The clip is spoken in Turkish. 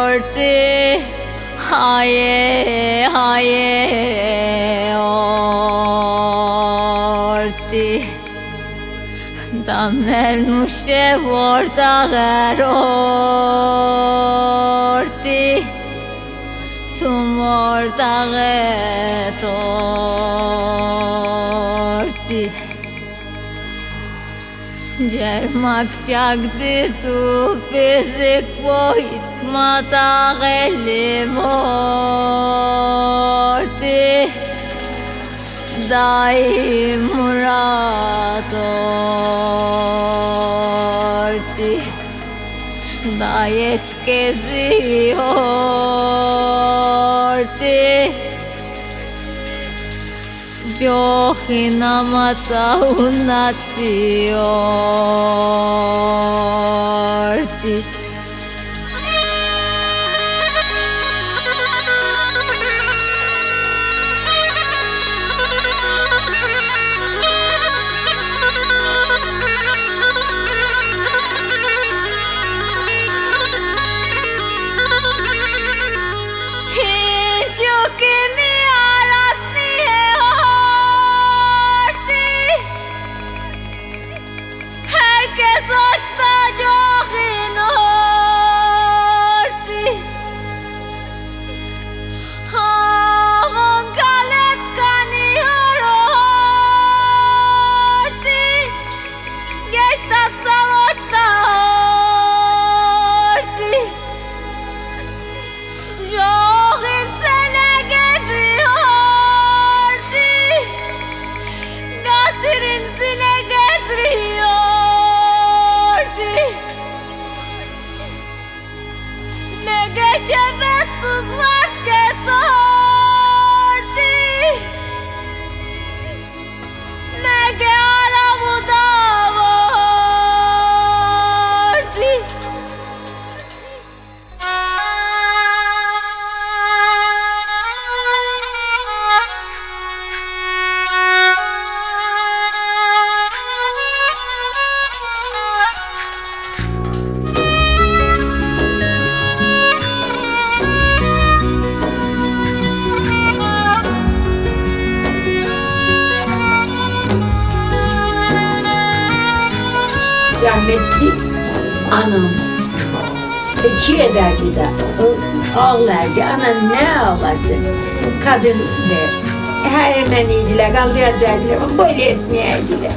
Orti. Haye haye orti. Damer nushe vordager orti. Tumor daget Cermakçaktı tufizik boyut mata geli morti Daim murat orti Da eskezi orti Διώχει να ματάουν να me Ne geçebetsiz vazgeçordi rahmetli anam içi ederdi de ağlardı. Ana ne ağlarsın? Kadın de. Her hemen iyiydiler, kaldıracaklar böyle etmeyeydiler.